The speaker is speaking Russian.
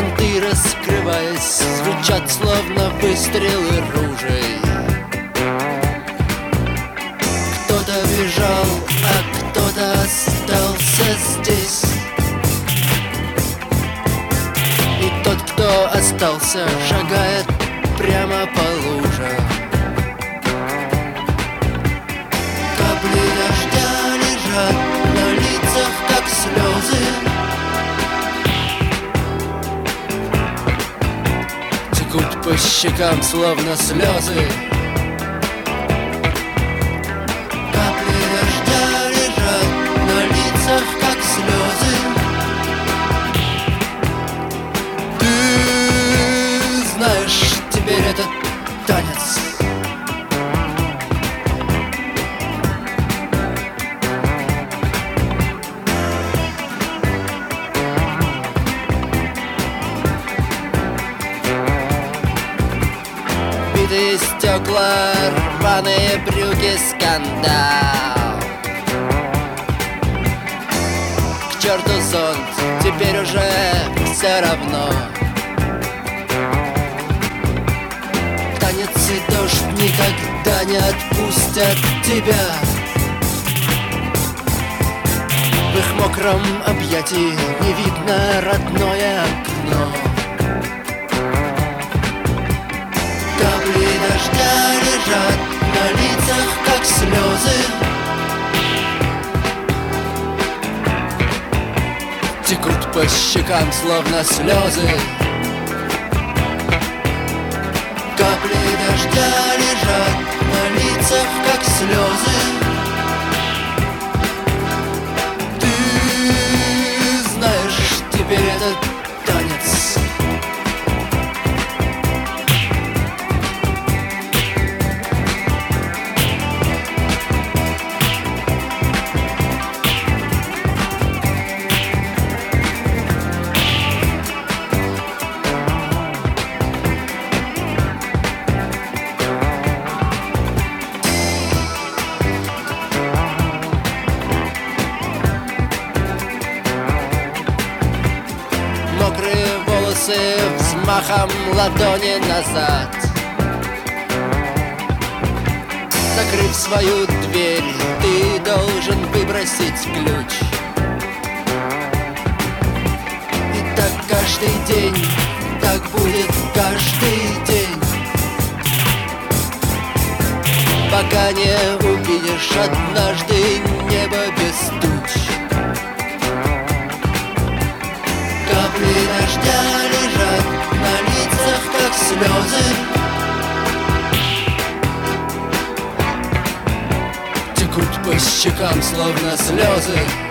Зонты раскрываясь, звучат словно выстрелы ружей. Кто-то бежал, а кто-то остался здесь. И тот, кто остался, шагает прямо по по щекам, словно слезы. Капли дождя лежат на лицах, как слезы. Ты знаешь, теперь этот танец стекла, рваные брюки, скандал. К черту зонт, теперь уже все равно. Танец и дождь никогда не отпустят тебя. В их мокром объятии не видно родное окно как слезы. Текут по щекам, словно слезы. Капли дождя лежат на лицах, как слезы. Ты знаешь, теперь этот волосы взмахом ладони назад Закрыв свою дверь, ты должен выбросить ключ И так каждый день, так будет каждый день Пока не увидишь однажды небо без туч слезы. Текут по щекам, словно слезы